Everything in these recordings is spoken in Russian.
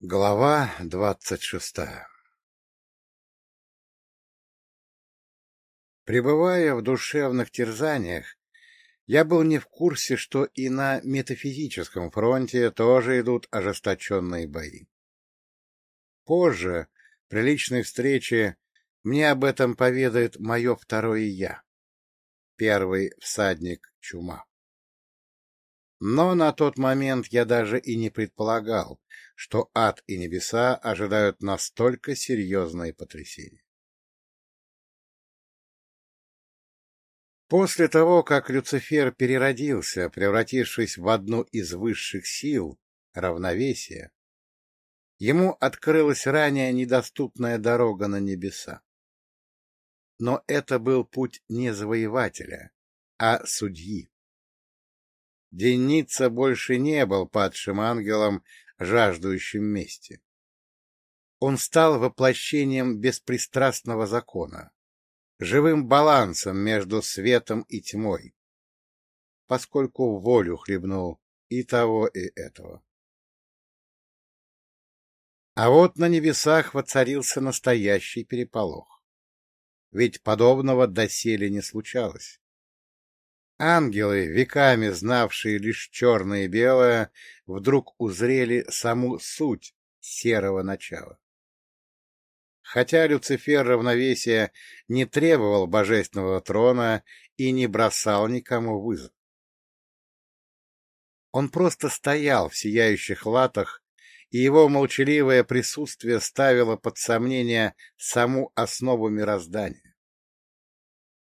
Глава двадцать шестая Пребывая в душевных терзаниях, я был не в курсе, что и на метафизическом фронте тоже идут ожесточенные бои. Позже, при личной встрече, мне об этом поведает мое второе «я», первый всадник чума. Но на тот момент я даже и не предполагал, что ад и небеса ожидают настолько серьезные потрясения. После того, как Люцифер переродился, превратившись в одну из высших сил, равновесия, ему открылась ранее недоступная дорога на небеса. Но это был путь не завоевателя, а судьи. Деница больше не был падшим ангелом, жаждущим мести. Он стал воплощением беспристрастного закона, живым балансом между светом и тьмой, поскольку волю хлебнул и того, и этого. А вот на небесах воцарился настоящий переполох. Ведь подобного доселе не случалось. Ангелы, веками знавшие лишь черное и белое, вдруг узрели саму суть серого начала. Хотя Люцифер равновесия не требовал божественного трона и не бросал никому вызов. Он просто стоял в сияющих латах, и его молчаливое присутствие ставило под сомнение саму основу мироздания.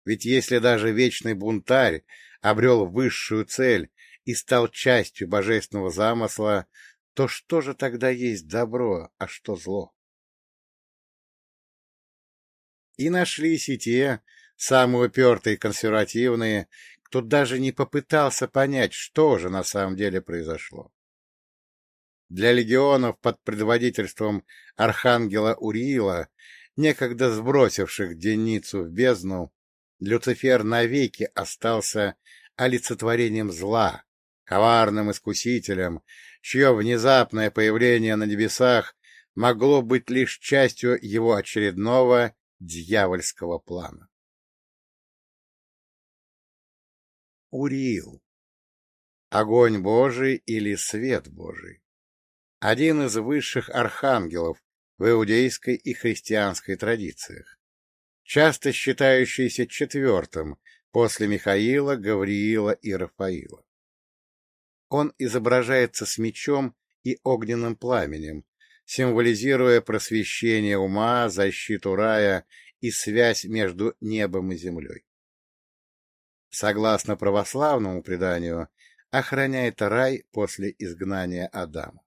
Ведь если даже вечный бунтарь обрел высшую цель и стал частью божественного замысла, то что же тогда есть добро, а что зло? И нашлись и те, самые упертые и консервативные, кто даже не попытался понять, что же на самом деле произошло. Для легионов под предводительством архангела Уриила, некогда сбросивших Деницу в бездну, Люцифер навеки остался олицетворением зла, коварным искусителем, чье внезапное появление на небесах могло быть лишь частью его очередного дьявольского плана. Уриил. Огонь Божий или свет Божий. Один из высших архангелов в иудейской и христианской традициях часто считающийся четвертым после Михаила, Гавриила и Рафаила. Он изображается с мечом и огненным пламенем, символизируя просвещение ума, защиту рая и связь между небом и землей. Согласно православному преданию, охраняет рай после изгнания Адама.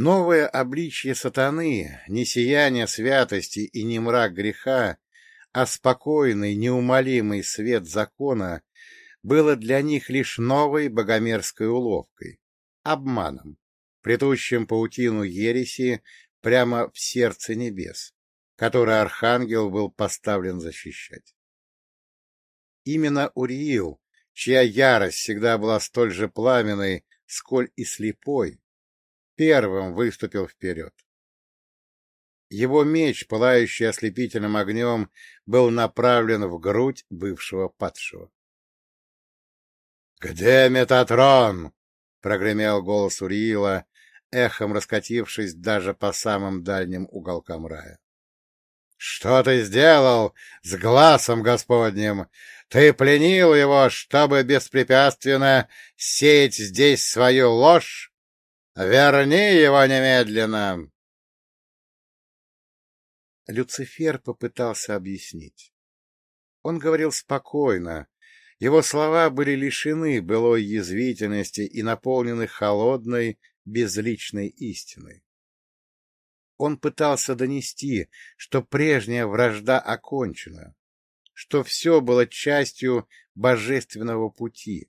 Новое обличье сатаны, не сияние святости и не мрак греха, а спокойный, неумолимый свет закона было для них лишь новой богомерзкой уловкой, обманом, плетущим паутину ереси прямо в сердце небес, который архангел был поставлен защищать. Именно Уриил, чья ярость всегда была столь же пламенной, сколь и слепой, первым выступил вперед. Его меч, пылающий ослепительным огнем, был направлен в грудь бывшего падшего. — Где Метатрон? — прогремел голос Уриила, эхом раскатившись даже по самым дальним уголкам рая. — Что ты сделал с глазом Господним? Ты пленил его, чтобы беспрепятственно сеять здесь свою ложь? Верни его немедленно! Люцифер попытался объяснить. Он говорил спокойно. Его слова были лишены былой язвительности и наполнены холодной, безличной истиной. Он пытался донести, что прежняя вражда окончена, что все было частью божественного пути,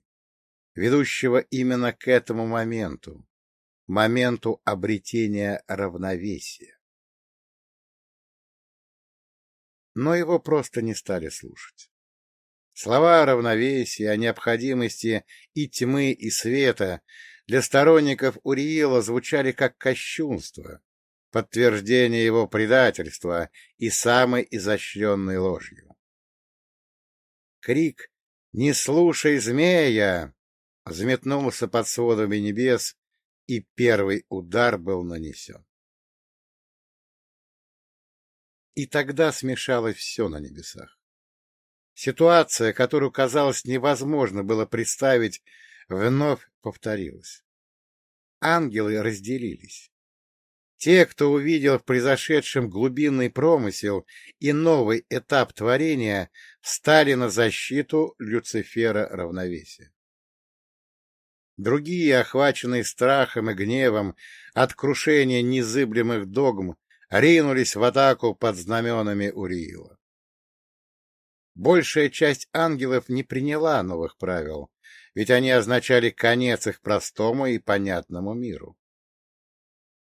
ведущего именно к этому моменту, моменту обретения равновесия. Но его просто не стали слушать. Слова о равновесии, о необходимости и тьмы, и света для сторонников Уриила звучали как кощунство, подтверждение его предательства и самой изощренной ложью. Крик «Не слушай змея!» взметнулся под сводами небес, и первый удар был нанесен. И тогда смешалось все на небесах. Ситуация, которую, казалось, невозможно было представить, вновь повторилась. Ангелы разделились. Те, кто увидел в произошедшем глубинный промысел и новый этап творения, встали на защиту Люцифера равновесия. Другие, охваченные страхом и гневом от крушения незыблемых догм, ринулись в атаку под знаменами Уриила. Большая часть ангелов не приняла новых правил, ведь они означали конец их простому и понятному миру.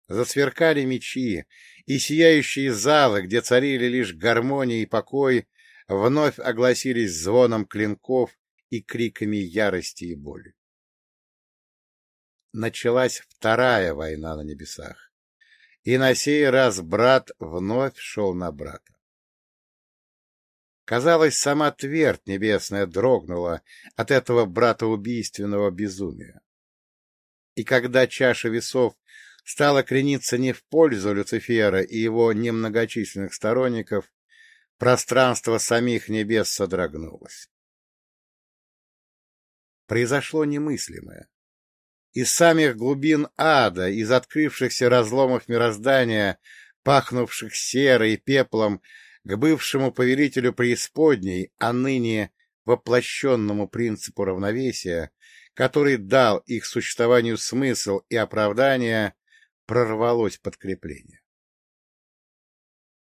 Засверкали мечи, и сияющие залы, где царили лишь гармония и покой, вновь огласились звоном клинков и криками ярости и боли. Началась вторая война на небесах, и на сей раз брат вновь шел на брата. Казалось, сама твердь небесная дрогнула от этого братоубийственного безумия. И когда чаша весов стала крениться не в пользу Люцифера и его немногочисленных сторонников, пространство самих небес содрогнулось. Произошло немыслимое. Из самих глубин ада, из открывшихся разломов мироздания, пахнувших серой и пеплом, к бывшему повелителю преисподней, а ныне воплощенному принципу равновесия, который дал их существованию смысл и оправдание, прорвалось подкрепление.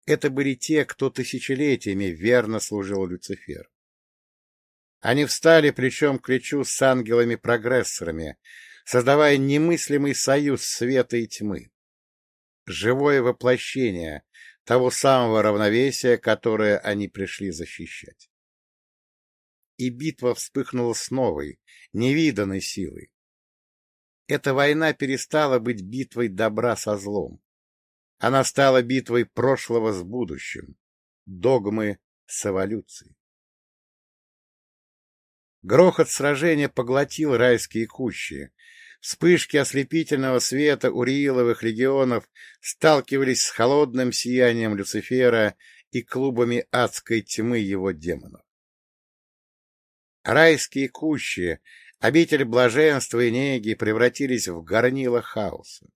Это были те, кто тысячелетиями верно служил Люциферу. Они встали плечом к плечу с ангелами-прогрессорами, создавая немыслимый союз света и тьмы. Живое воплощение того самого равновесия, которое они пришли защищать. И битва вспыхнула с новой, невиданной силой. Эта война перестала быть битвой добра со злом. Она стала битвой прошлого с будущим, догмы с эволюцией. Грохот сражения поглотил райские кущи, Вспышки ослепительного света Урииловых легионов сталкивались с холодным сиянием Люцифера и клубами адской тьмы его демонов. Райские кущи, обитель блаженства и неги превратились в горнило хаоса.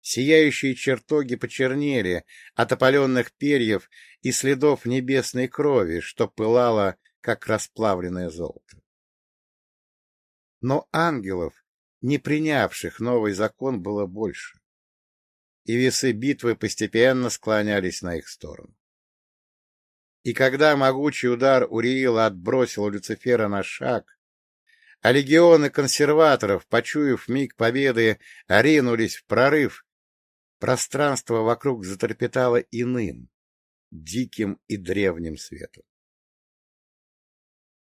Сияющие чертоги почернели от опаленных перьев и следов небесной крови, что пылало, как расплавленное золото. Но ангелов, не принявших новый закон, было больше, и весы битвы постепенно склонялись на их сторону. И когда могучий удар Уриила отбросил Люцифера на шаг, а легионы консерваторов, почуяв миг победы, ринулись в прорыв, пространство вокруг затрепетало иным, диким и древним светом.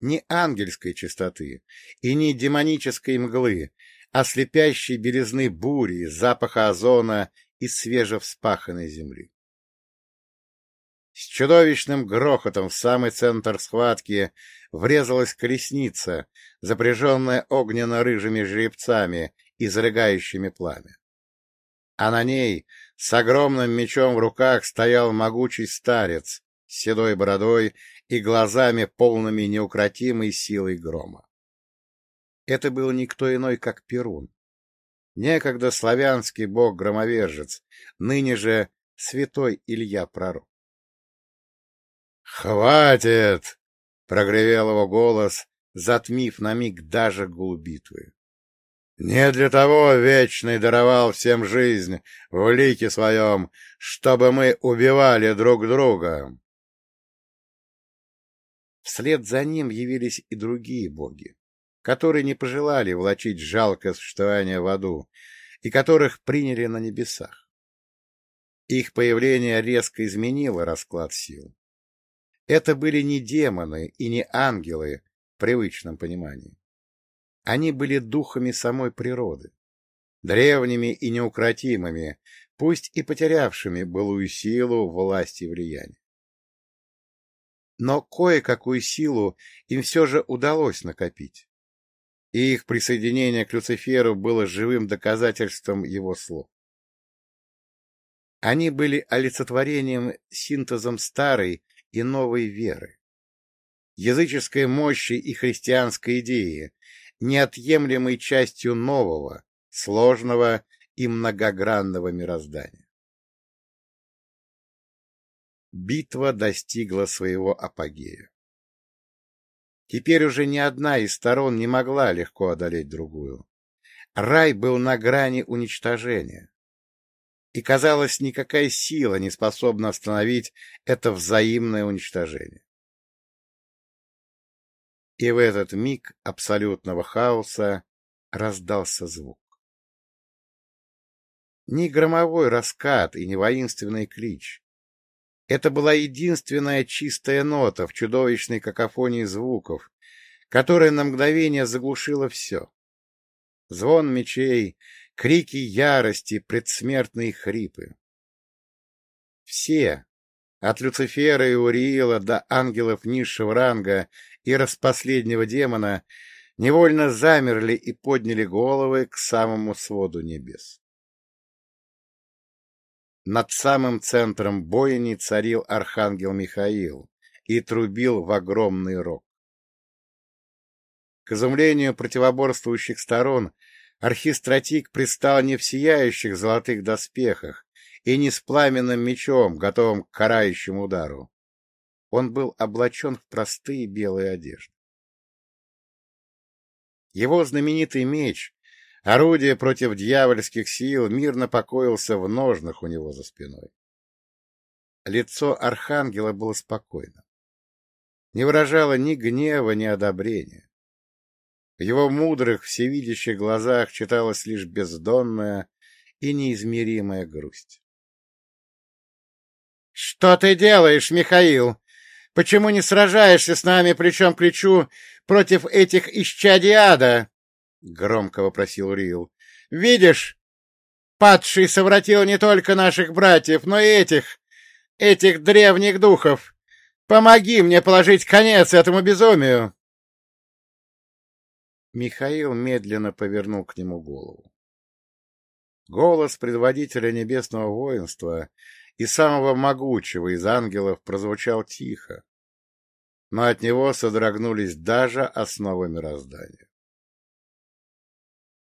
Ни ангельской чистоты и ни демонической мглы, ослепящей белизны бури, запаха озона и свежевспаханной земли. С чудовищным грохотом в самый центр схватки врезалась колесница, запряженная огненно-рыжими жеребцами, изрыгающими пламя. А на ней с огромным мечом в руках стоял могучий старец с седой бородой и глазами, полными неукротимой силой грома. Это был никто иной, как Перун. Некогда славянский бог-громовержец, ныне же святой Илья Пророк. «Хватит!» — прогревел его голос, затмив на миг даже гул битвы. «Не для того Вечный даровал всем жизнь в лике своем, чтобы мы убивали друг друга!» Вслед за ним явились и другие боги которые не пожелали влачить жалкое существование в аду и которых приняли на небесах. Их появление резко изменило расклад сил. Это были не демоны и не ангелы в привычном понимании. Они были духами самой природы, древними и неукротимыми, пусть и потерявшими былую силу, власть и влияние. Но кое-какую силу им все же удалось накопить, и их присоединение к Люциферу было живым доказательством его слов. Они были олицетворением, синтезом старой и новой веры, языческой мощи и христианской идеи, неотъемлемой частью нового, сложного и многогранного мироздания. Битва достигла своего апогея. Теперь уже ни одна из сторон не могла легко одолеть другую. Рай был на грани уничтожения. И, казалось, никакая сила не способна остановить это взаимное уничтожение. И в этот миг абсолютного хаоса раздался звук. Ни громовой раскат и не воинственный клич. Это была единственная чистая нота в чудовищной какофонии звуков, которая на мгновение заглушила все. Звон мечей, крики ярости, предсмертные хрипы. Все, от Люцифера и Уриила до ангелов низшего ранга и распоследнего демона, невольно замерли и подняли головы к самому своду небес. Над самым центром бойни царил архангел Михаил и трубил в огромный рог. К изумлению противоборствующих сторон архистратик предстал не в сияющих золотых доспехах и не с пламенным мечом, готовым к карающему удару. Он был облачен в простые белые одежды. Его знаменитый меч, орудие против дьявольских сил, мирно покоился в ножнах у него за спиной. Лицо архангела было спокойно. Не выражало ни гнева, ни одобрения. В его мудрых, всевидящих глазах читалась лишь бездонная и неизмеримая грусть. — Что ты делаешь, Михаил? Почему не сражаешься с нами плечом к плечу против этих исчадий ада? — громко вопросил Рил. — Видишь, падший совратил не только наших братьев, но и этих, этих древних духов. Помоги мне положить конец этому безумию. Михаил медленно повернул к нему голову. Голос предводителя небесного воинства и самого могучего из ангелов прозвучал тихо, но от него содрогнулись даже основы мироздания.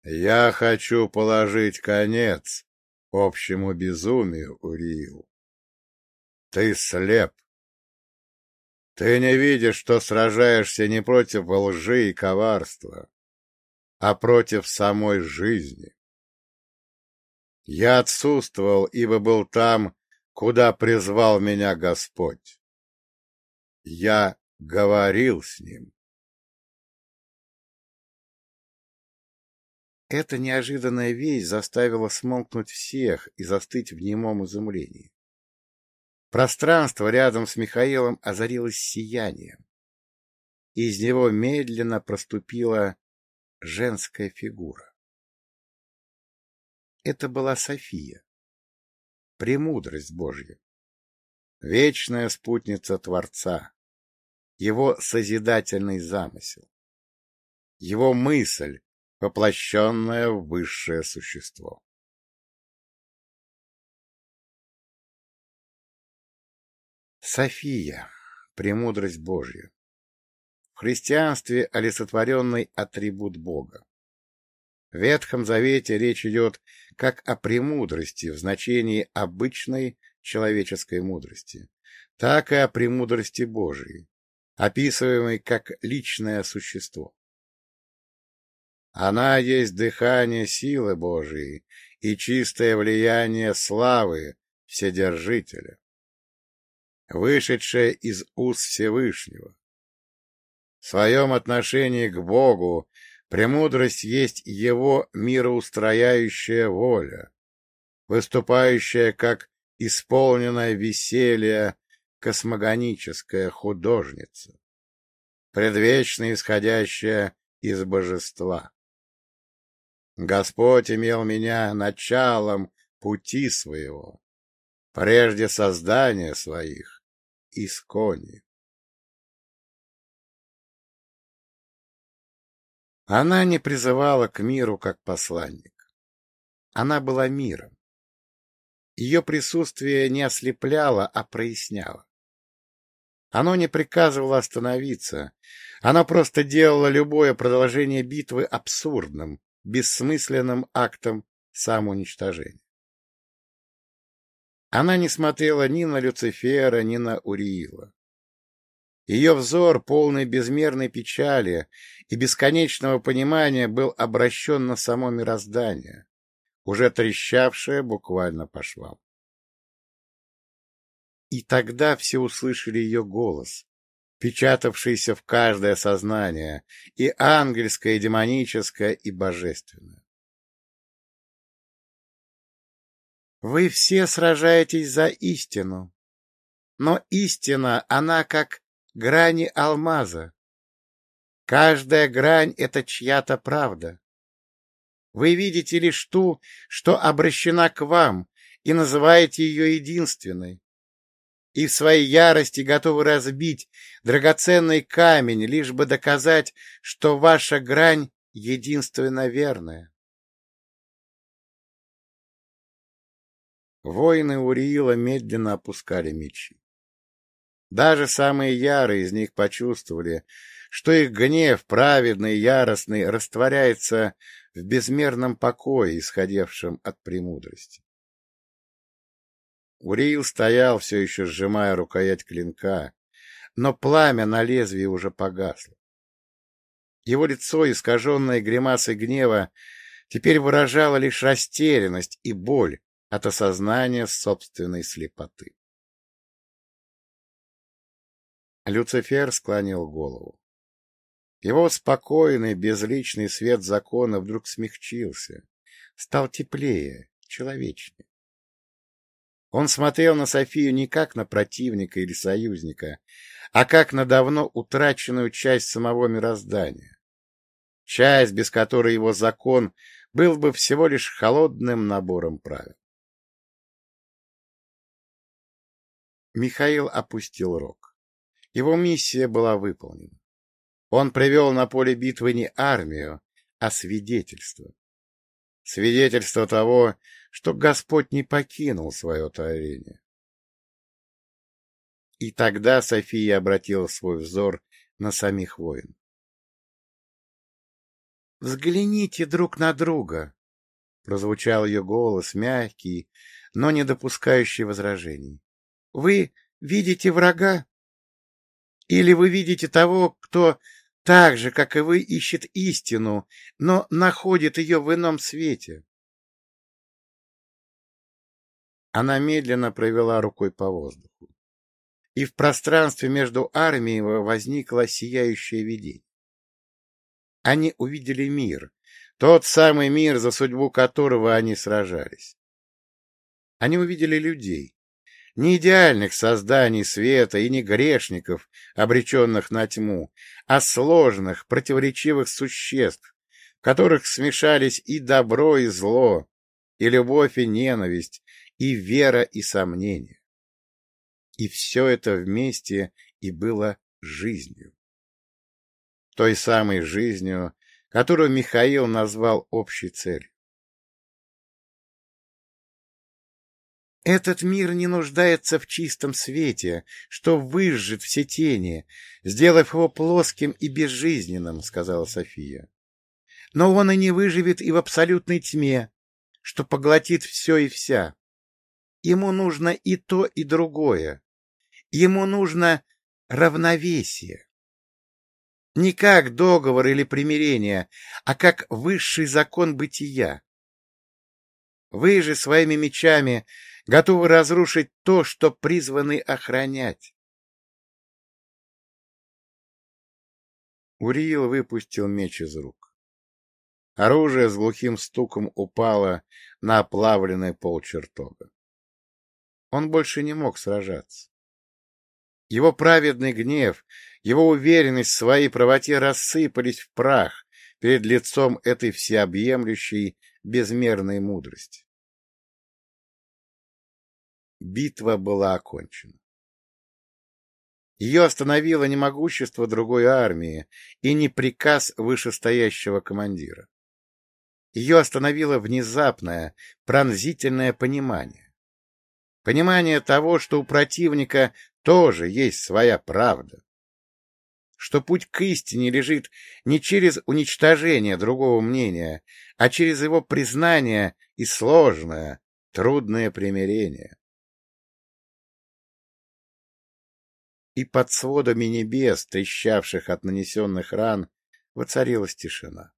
«Я хочу положить конец общему безумию, Уриил. Ты слеп. Ты не видишь, что сражаешься не против лжи и коварства, а против самой жизни. Я отсутствовал, ибо был там, куда призвал меня Господь. Я говорил с ним. Эта неожиданная весть заставила смолкнуть всех и застыть в немом изумлении. Пространство рядом с Михаилом озарилось сиянием. Из него медленно проступила женская фигура. Это была София премудрость Божья, вечная спутница Творца, его созидательный замысел, его мысль, воплощенная в высшее существо. София, премудрость Божья. В христианстве олицетворенный атрибут Бога. В Ветхом Завете речь идет как о премудрости в значении обычной человеческой мудрости, так и о премудрости Божией, описываемой как личное существо. Она есть дыхание силы Божией и чистое влияние славы Вседержителя, вышедшее из уст Всевышнего. В своем отношении к Богу Премудрость есть его мироустрояющая воля, выступающая как исполненное веселье космогоническая художница, предвечно исходящая из божества. Господь имел меня началом пути своего, прежде создания своих, искони. Она не призывала к миру как посланник. Она была миром. Ее присутствие не ослепляло, а проясняло. Оно не приказывало остановиться, оно просто делало любое продолжение битвы абсурдным, бессмысленным актом самоуничтожения. Она не смотрела ни на Люцифера, ни на Уриила. Ее взор, полный безмерной печали и бесконечного понимания, был обращен на само мироздание, уже трещавшее буквально по швам. И тогда все услышали ее голос, печатавшийся в каждое сознание, и ангельское, и демоническое, и божественное. Вы все сражаетесь за истину, но истина, она как грани алмаза. Каждая грань — это чья-то правда. Вы видите лишь ту, что обращена к вам, и называете ее единственной. И в своей ярости готовы разбить драгоценный камень, лишь бы доказать, что ваша грань единственно верная. Воины Уриила медленно опускали мечи. Даже самые ярые из них почувствовали, что их гнев, праведный яростный, растворяется в безмерном покое, исходившем от премудрости. Уриил стоял, все еще сжимая рукоять клинка, но пламя на лезвии уже погасло. Его лицо, искаженное гримасой гнева, теперь выражало лишь растерянность и боль от осознания собственной слепоты. Люцифер склонил голову. Его спокойный, безличный свет закона вдруг смягчился, стал теплее, человечнее. Он смотрел на Софию не как на противника или союзника, а как на давно утраченную часть самого мироздания. Часть, без которой его закон был бы всего лишь холодным набором правил. Михаил опустил рог. Его миссия была выполнена. Он привел на поле битвы не армию, а свидетельство. Свидетельство того, что Господь не покинул свое творение. И тогда София обратила свой взор на самих воин. «Взгляните друг на друга!» — прозвучал ее голос, мягкий, но не допускающий возражений. «Вы видите врага? Или вы видите того, кто так же, как и вы, ищет истину, но находит ее в ином свете. Она медленно провела рукой по воздуху. И в пространстве между армией возникло сияющее видение. Они увидели мир, тот самый мир, за судьбу которого они сражались. Они увидели людей, не идеальных созданий света и не грешников, обреченных на тьму, а сложных, противоречивых существ, в которых смешались и добро, и зло, и любовь, и ненависть, и вера, и сомнение. И все это вместе и было жизнью. Той самой жизнью, которую Михаил назвал общей целью. Этот мир не нуждается в чистом свете, что выжжет все тени, сделав его плоским и безжизненным, — сказала София. Но он и не выживет и в абсолютной тьме, что поглотит все и вся. Ему нужно и то, и другое. Ему нужно равновесие. Не как договор или примирение, а как высший закон бытия. Вы же своими мечами готовы разрушить то, что призваны охранять. Уриил выпустил меч из рук. Оружие с глухим стуком упало на оплавленный пол чертога. Он больше не мог сражаться. Его праведный гнев, его уверенность в своей правоте рассыпались в прах перед лицом этой всеобъемлющей безмерной мудрости. Битва была окончена. Ее остановило не могущество другой армии и не приказ вышестоящего командира. Ее остановило внезапное, пронзительное понимание. Понимание того, что у противника тоже есть своя правда. Что путь к истине лежит не через уничтожение другого мнения, а через его признание и сложное, трудное примирение. И под сводами небес, трещавших от нанесенных ран, воцарилась тишина.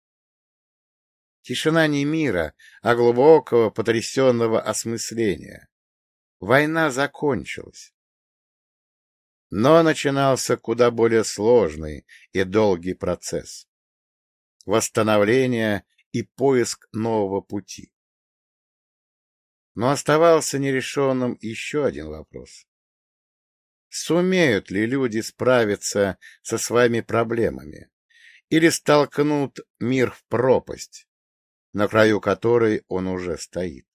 Тишина не мира, а глубокого, потрясенного осмысления. Война закончилась. Но начинался куда более сложный и долгий процесс. Восстановление и поиск нового пути. Но оставался нерешенным еще один вопрос. Сумеют ли люди справиться со своими проблемами или столкнут мир в пропасть, на краю которой он уже стоит.